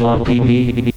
Love TV.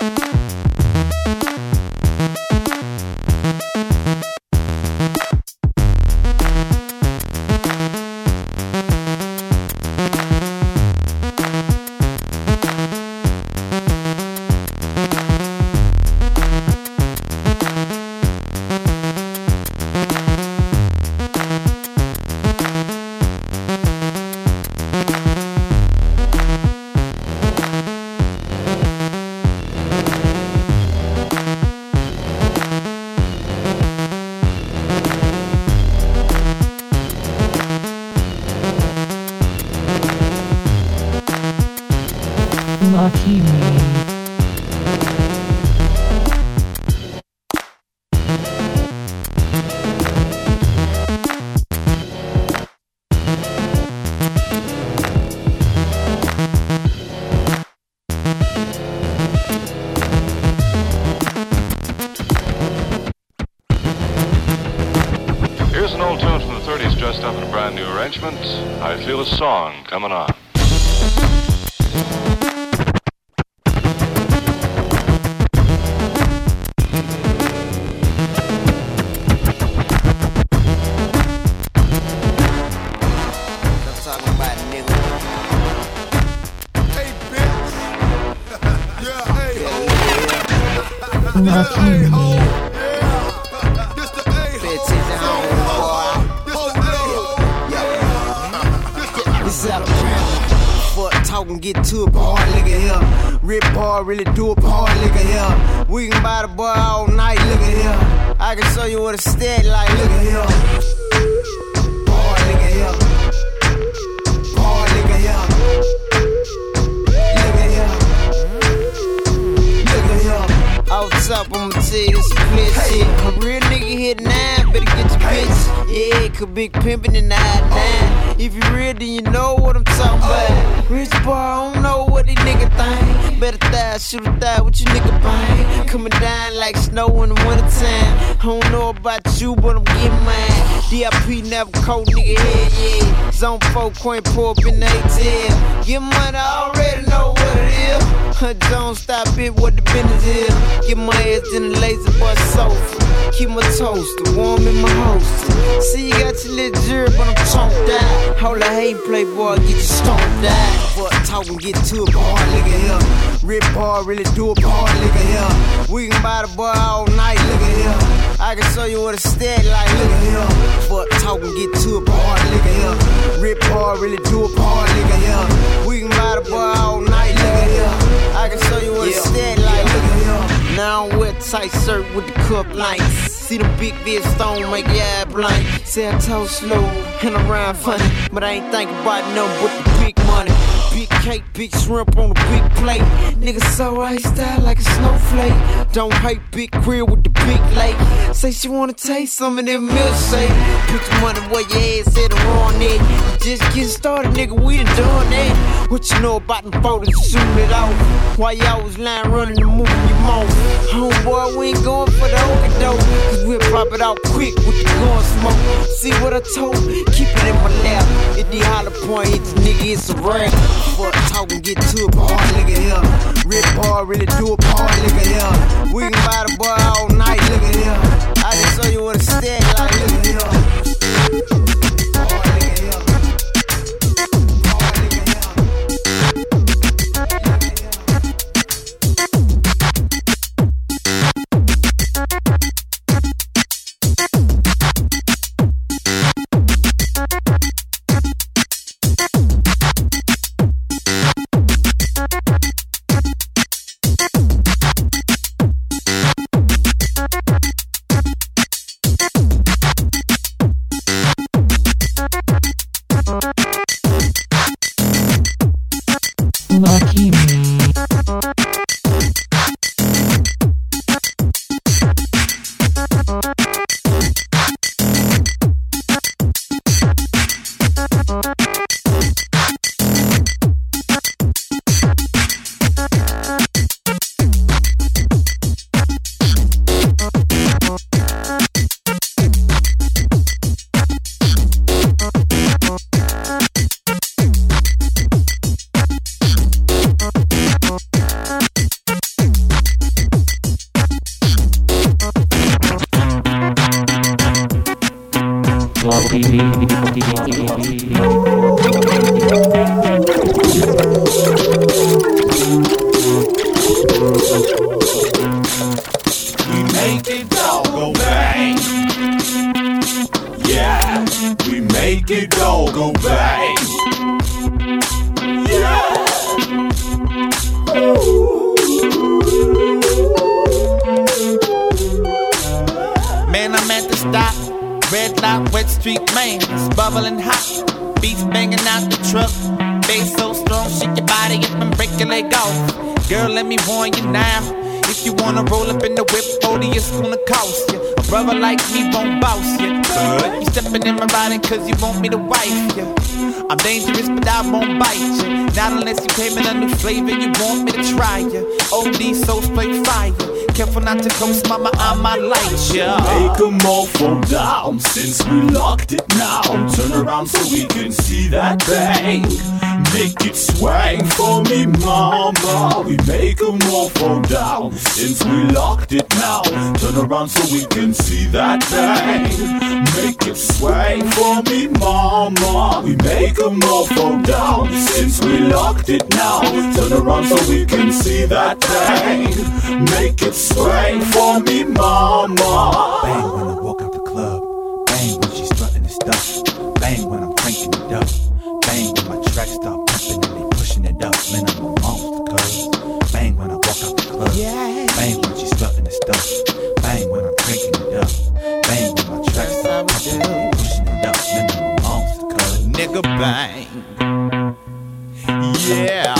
Lucky Talking, get to it, boy. Look at here. Rip boy, really do it, boy. Look at here. We can buy the boy all night. Look at here. I can show you what a stat like. Look at here. Boy, look at here. Boy, look at here. Look at here. Look at here. Out top, I'ma tell you this split shit. A real nigga hit nine, better get your bitch. Yeah, could big pimpin' in the high nine. If you real, then you know what I'm talking about. Rich boy, I don't know what these nigga think. Better die, shoot a die, what you nigga bang. Coming down like snow in the wintertime. I don't know about you, but I'm getting mine. DIP never cold nigga head, yeah. Zone 4 coin pull up in the ATL. Get money, I already know what it is. Don't stop it, what the business is. Get my ass in the La-Z-Boy sofa. Keep my toaster warm in my holster. See, you got your little jury, but I'm chomped out. Hold I hate playboy, get you stomped out. Fuck talking, get to it, boy, look at here. Rip hard, really do it, boy, look at here. We can buy the boy all night, look at here. I can show you what a stat like, look at here. Fuck talking, get to it, look at here. Rip hard, really do it, look at here. We can buy the boy all night, look at here. I can show you what a stat like, look at here. Now I'm with tight shirt with the cup lights. See the big big stone make your eye blind. Say I talk slow and I rhyme funny, but I ain't think about nothing but the big money. Big cake, big shrimp on a big plate. Nigga so I style like a snowflake. Don't hate big crib with the big lake. Say she wanna taste some of that milkshake. Put your money where your ass at on it. Just getting started, nigga. We done done that. What you know about them photos? Shooting it off. Why y'all was lying running and moving your mouth? Homeboy, we ain't going for the okey doke. Cause we'll pop it out quick with the gun smoke. See what I told? Keep it in my lap. If the hollow point hit the nigga, it's a rap. Fuck talking, get to it, boy, look at here. Rip boy, really do it, boy, look at here. We can buy the boy all night, look at here. I just show you what a stack like, look at here. Flavor, you want me to try you. OD so straight fire. Careful not to coast, mama, I might light ya. Make 'em all fall down since we locked it now. Turn around so we can see that bang. Make it swang for me, mama. We make 'em all fall down since we locked it. Turn around so we can see that bang. Make it swang for me, mama. We make all fall down since we locked it now. Turn around so we can see that bang. Make it swang for me, mama. Bang when I walk Nigga bang. Yeah.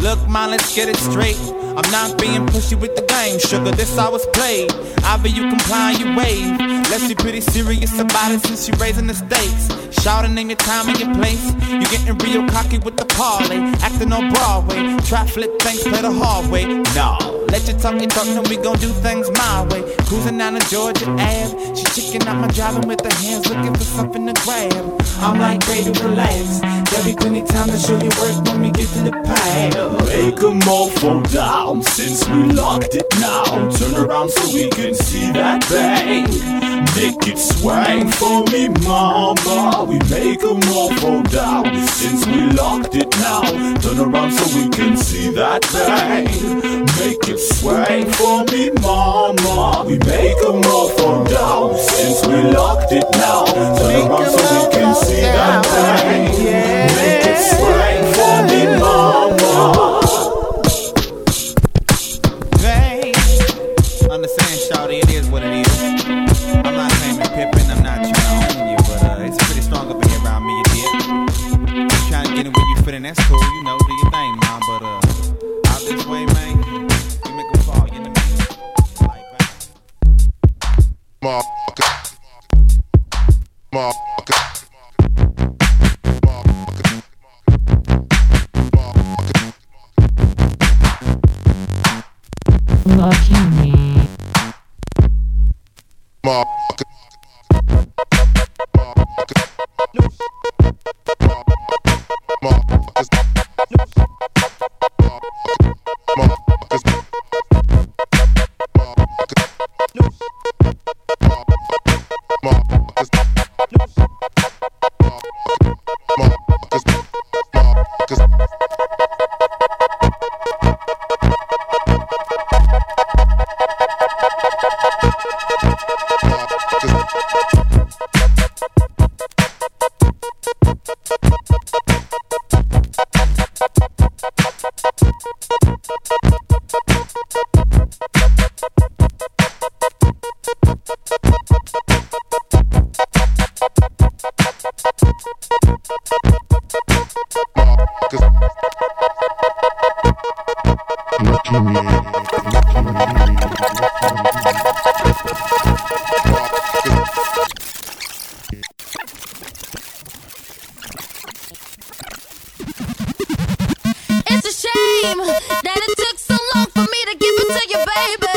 Look, man, let's get it straight. I'm not being pushy with the game, sugar. This I was played. Either you comply, you wave. Let's be pretty serious about it since you raising the stakes. Shouting name your time and your place. You getting real cocky with the parlay. Acting on Broadway. Try flip things, play the hard way. No, let your talk, then we gon' do things my way. Cruising down the Georgia Ave. She checking out my driving with her hands, looking for something to grab. I'm like, baby, relax. There'll be plenty time to show you work when we get to the pad. Make 'em all fall down since we locked it now. Turn around so we can see that bang. Make it swang for me, mama. We make all fall down since we locked it now. Turn around so we can see that bang. Make it swang for me, mama. We make all fall down since we locked it now. Turn around so we can see that bang. Make it swang for me, mama.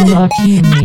Lucky.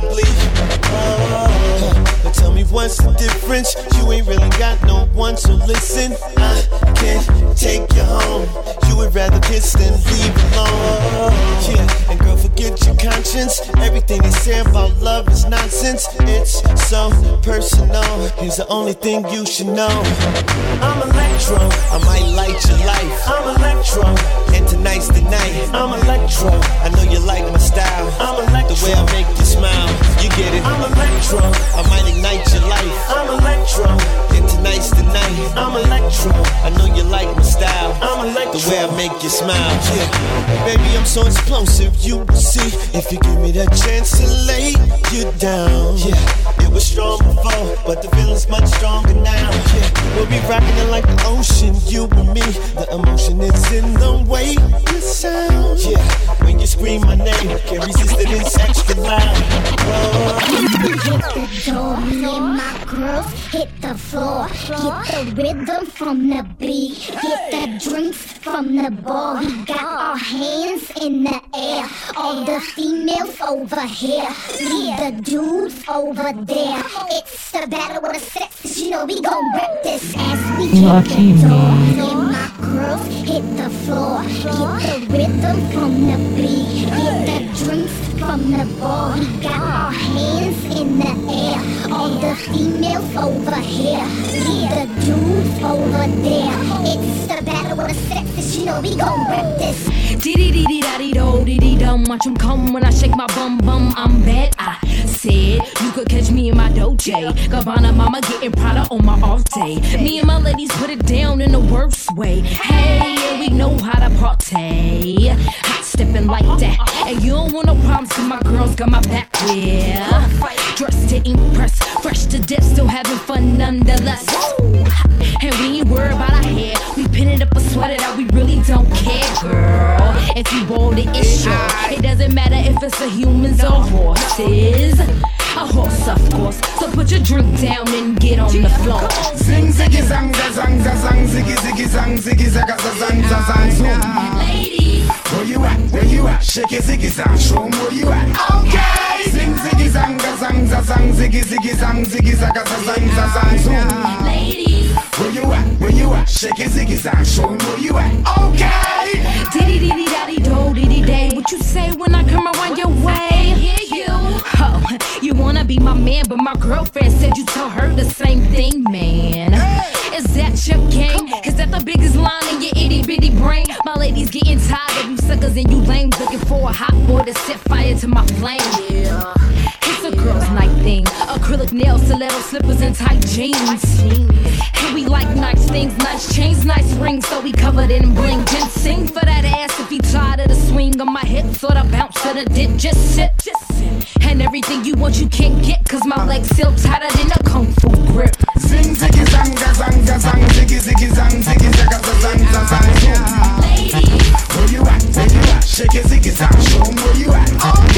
Possibly. Tell me what's the difference? You ain't really got no one, to listen. I can't take you home. You would rather kiss than leave alone. Yeah, and girl, forget your conscience. Everything they say about love is nonsense. It's so personal. Here's the only thing you should know. I'm electro. I might light your life. I'm electro. And tonight's the night. I'm electro. I know you like my style. I'm electro. The way I make you smile. You get it. I'm electro. I might ignite your life. I'm electro. And tonight's the night. I'm electro. I know you like my style. I'm electro. The way I make you smile. Yeah. Baby, I'm so explosive. You will see if you give me that chance to lay you down. Yeah. It was strong before, but the feeling's much stronger now. Yeah. We'll be rocking it like the ocean, you and me. The emotion is in the way you sound. Yeah. When you scream my name, can't resist it, it's extra loud. Hit and my girls hit the floor. Hit the rhythm from the beat. Hit the drinks from the bar. We got our hands in the air. All the females over here. Leave the dudes over there. It's the battle of the sexes. You know we gon' rip this ass. We hit Lucky the door. me. Girls hit the floor. Hit the rhythm from the beat. Hit the drinks from the bar. We got our hands in the air. All the females over here. Leave the dudes over there. It's the battle of the sexes. You know we gon' rip this. Diddy diddy daddy do diddy dum watch 'em come when I shake my bum bum I'm bad I said you could catch me in my Dolce. Gabbana mama getting Prada on my off day. Me and my ladies put it down in the worst way. Hey yeah we know how to party Hot stepping like that And you don't want no problems cause my girls got my back yeah Dressed to impress Fresh to death still having fun nonetheless And we ain't worried about our hair We pin it up or sweater that we really don't care girl If you want the issue It doesn't matter if it's a humans or horses A horse of course So put your drink down and get on the floor Zing ziggy zang za zang za zang ziggy ziggy zang ziggy zaga za zang za zang where you at? Where you at? Shake it ziggy zang, show 'em where you at. Okay. Zing ziggy zang za zang za zang ziggy ziggy zang ziggy zaga za zang za zang zoom. Ladies, where you at? Where you at? Shake it ziggy zang, show 'em where you at. Okay. Diddy diddy daddy do diddy day What you say when I come around your way? Hear you Oh, you wanna be my man But my girlfriend said you tell her the same thing, man Is that your game? Is that the biggest line in your itty bitty brain? My ladies getting tired of you suckers and you lame. Looking for a hot boy to set fire to my flame Yeah it's a girl's night thing. Acrylic nails, stiletto slippers, and tight jeans. And we like nice things, nice chains, nice rings, so we covered in bling. Just sing for that ass if you tired of the swing on my hips or the bounce to the dip. Just sit, just sit. And everything you want, you can't get, cause my legs still tighter than a kung fu grip. Zing ziggy zang za zang za zang ziggy ziggy zang ziggy zaga za zang za zang zoom. Ladies, Where you at? Where you at? Shake it ziggy zang, show 'em where you at.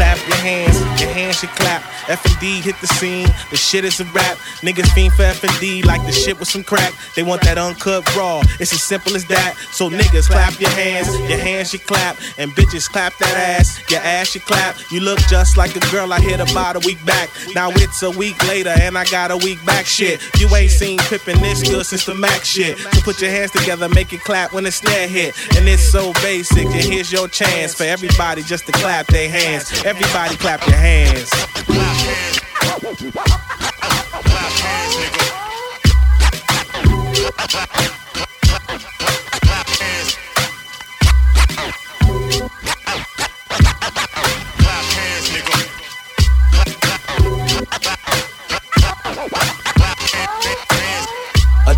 Clap your hands, hands should clap. F&D hit the scene, the shit is a rap. Niggas fiend for F&D like the shit with some crack. They want that uncut raw, it's as simple as that. So niggas, clap your hands, your hands should clap. And bitches, clap that ass, your ass should clap. You look just like a girl I hit about a week back. Now it's a week later and I got a week back shit. You ain't seen Pippin this good since the Mac shit. So put your hands together, make it clap when the snare hit. And it's so basic, and here's your chance for everybody just to clap their hands. Everybody clap your hands. A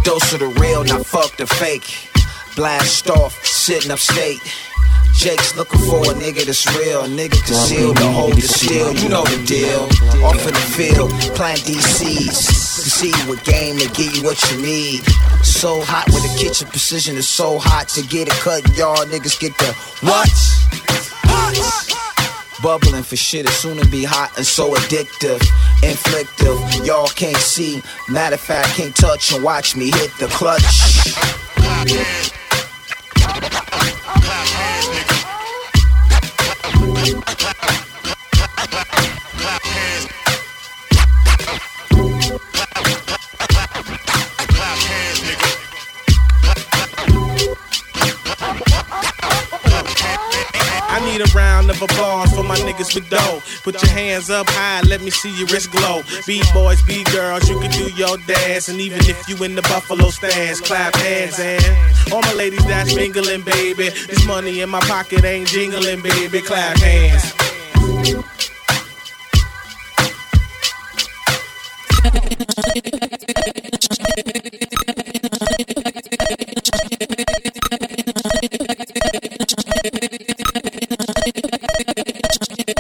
dose of the real, not fuck the fake. Blast off, sitting up upstate. Jake's looking for a nigga that's real. Nigga concealed to hold the steel. You know the deal. Off in the field, plant DCs. To see what game to give you what you need. So hot with the kitchen precision is so hot to get it cut. Y'all niggas get the what? Bubbling for shit is soon to be hot and so addictive, inflictive. Y'all can't see. Matter of fact, can't touch and watch me hit the clutch. Niggas with dough. Put your hands up high, let me see your wrist glow. Be boys, be girls, you can do your dance. And even if you in the Buffalo stands, clap hands and all my ladies that's mingling, baby. This money in my pocket ain't jingling, baby. Clap hands.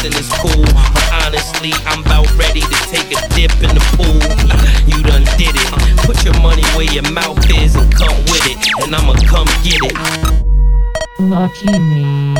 kissing is cool. But honestly, I'm about ready to take a dip in the pool. You done did it. Put your money where your mouth is and come with it. And I'ma come get it. Lucky me.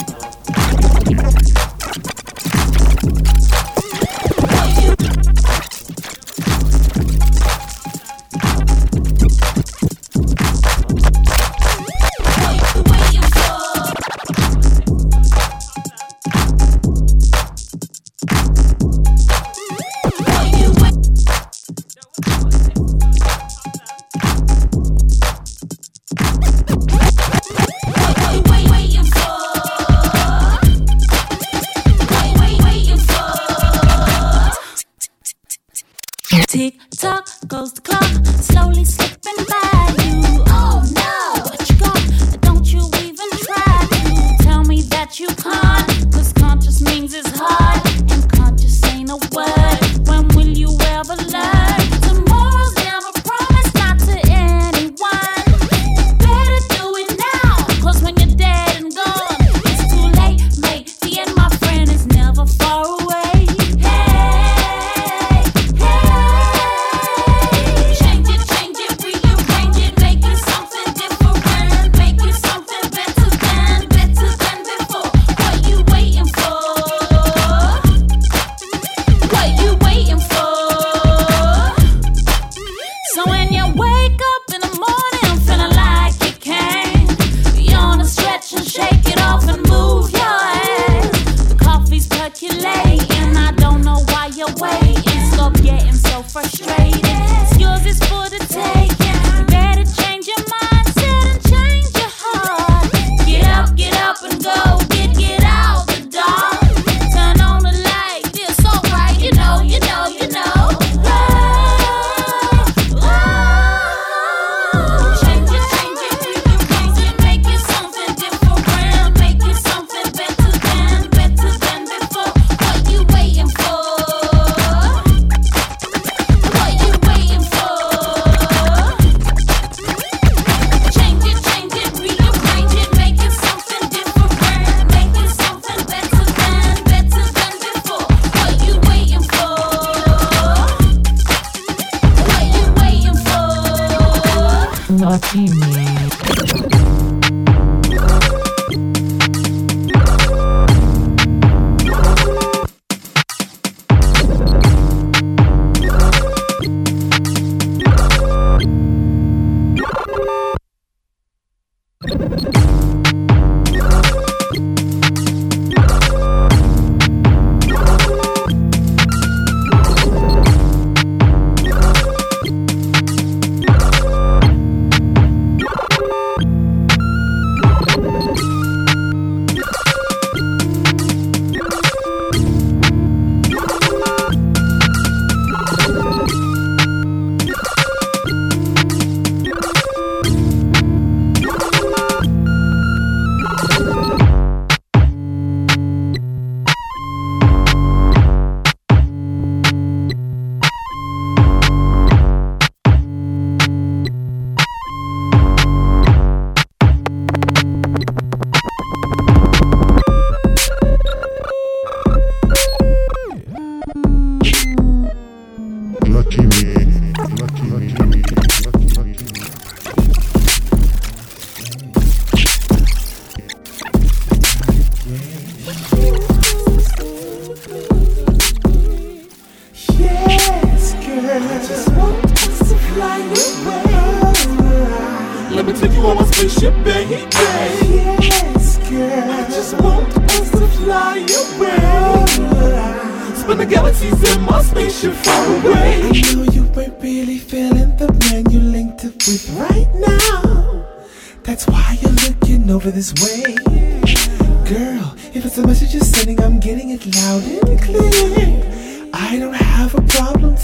you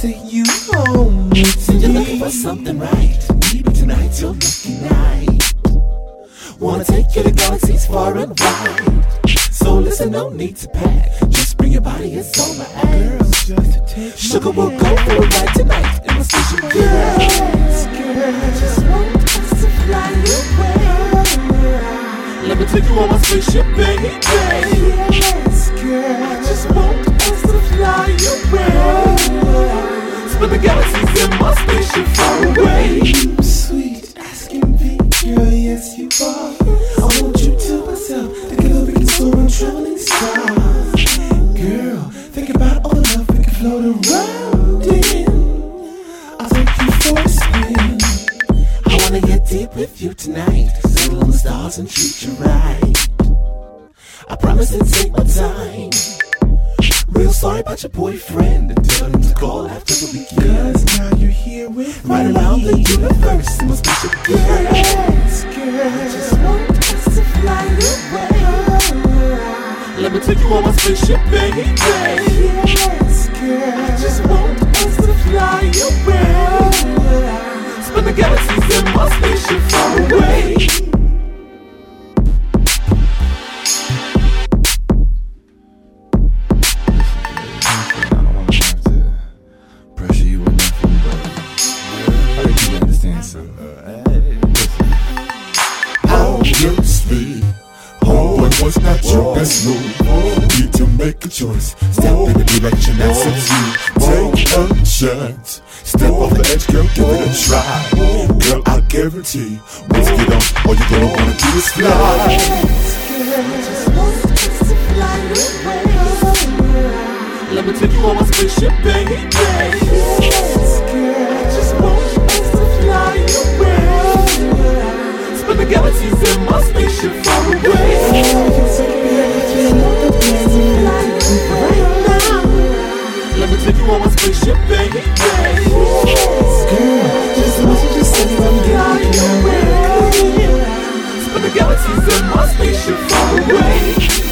to you home with. You're looking for something right. Maybe tonight's your lucky night. Wanna take you to galaxies far and wide. So listen, no need to pack. Just bring your body, it's all my ass. Girl, just take Sugar will go for a ride tonight in my station. Yes, girl, I just want us to fly away. Let me take you on my spaceship, baby. Yes, girl, I just want to fly away. Spin the galaxies in my spaceship far away. Sweet, asking me, girl, yes you are. I want you to myself. Together we can soar on traveling stars. Girl, think about all the love we can float around in. I'll take you for a spin. I wanna get deep with you tonight. Settle on the stars and treat you right. I promise to take my time. Sorry about your boyfriend and tell him to call after the weekend. Cause now you're here with me. Right around the universe in my spaceship. Yes, girl. I just want us to fly away. Let me take you on my spaceship, baby. Yes, girl. I just want us to fly away. Spin the galaxies in my spaceship far away. Obviously, home oh, was not your oh. best move. Need to make a choice. Step in the direction that oh. suits you. Take a chance. Step off the edge, girl, give it a try. Girl, I guarantee, once you get on, all you're gonna wanna do is fly. Let me take you on my spaceship, baby. Yes, girl. I just want us to fly away. The galaxies in my spaceship far away. Let me take you on my spaceship, baby. Yes, girl. Just want you to say I'm. Spin the galaxies in my spaceship far away.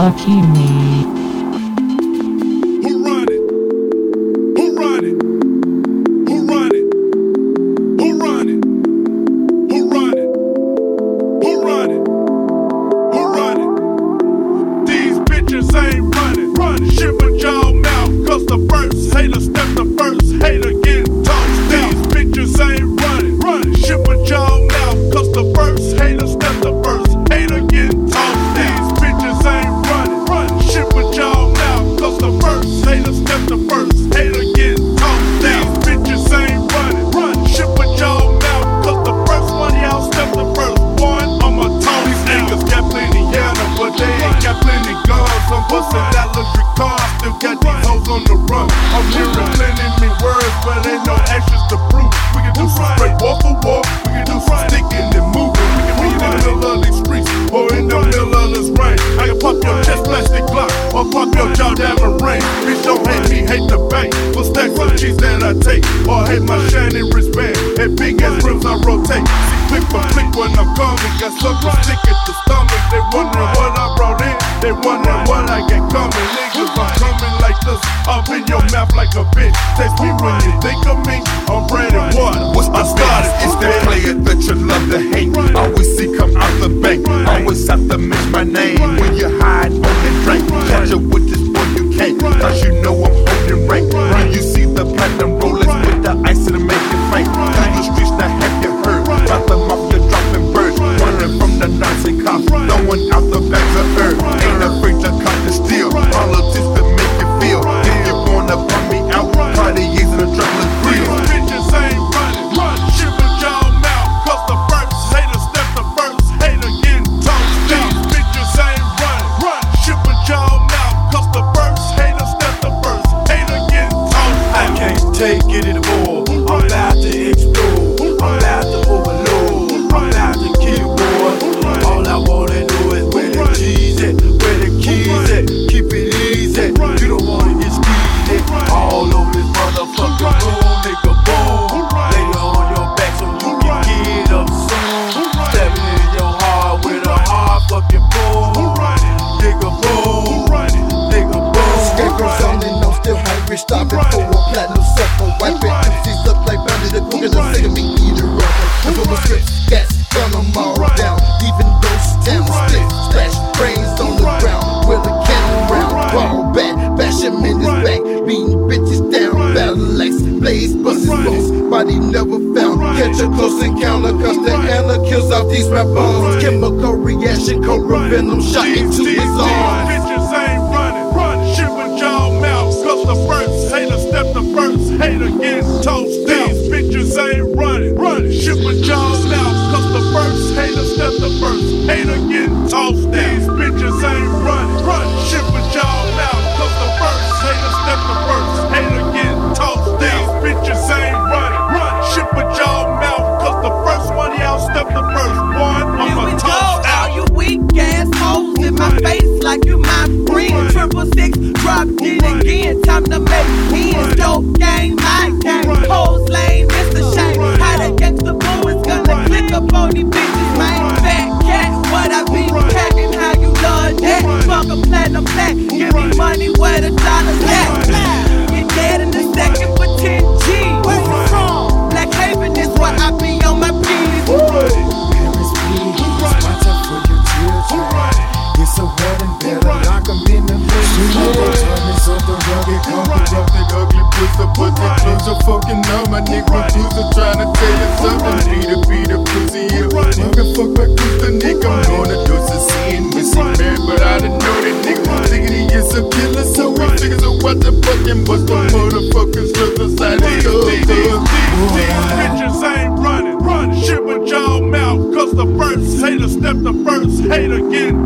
Lucky me. Coming, got something stick at the stomach. They wondering what I brought in, they wondering what I got coming. Niggas, I'm coming like this, up in your mouth like a bitch. Taste me when you think of me, I'm bread and water. What's the I started It's that player that you love to hate. I always see come out the bank. I always have to mention my name when you hide on the drink. Catch up with this boy, you can't. Cause you know I'm holding rank. When you see the platinum rollers with the ice to make it frank. Through the streets, now have you heard? Drop them The Nazi cops. Throwing out the back of earth. Ain't afraid to cut the steel. Politics blaze, bust. Body never found. Catch a close encounter, cause the antler kills off these rap. Chemical reaction, cobra venom shot into his These arm. bitches ain't running, running. Shit with y'all mouth, cause the first hater step the first hater tossed out. These bitches ain't running, running. Shit with y'all mouth, cause the first hater step the first hater getting tossed out. It again. Time to make ends. Dope gang, my gang. Hoes lane, Mr. Shane. How the gangsta boo is gonna click up on these bitches, man. Fat cat, what I be packing, how you love that? Fuck a platinum black. Give me money where the dollars at. Put the clothes a fucking on my nigga. Cruiser trying to tell you something. Beat a beat a pussy, yeah. Mother fuck my cruiser, nigga. I'm gonna do some seeing, missing man, but I didn't know that nigga. He is a killer, so we figures out what the fucking bust the motherfuckers to the side of the bitches ain't running, running. Shit with y'all mouth, cause the first hater step the first hater getting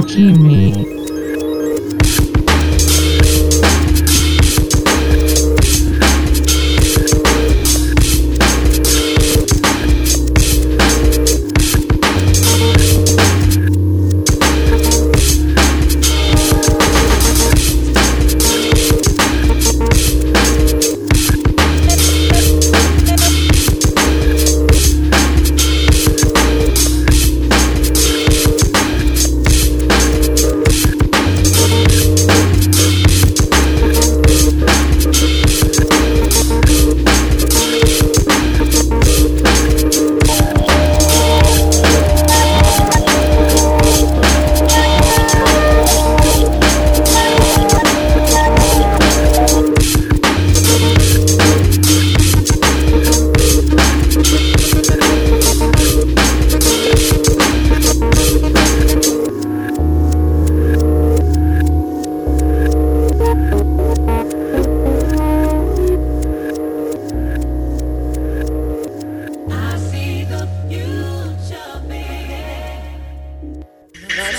Lucky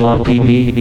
Love TV,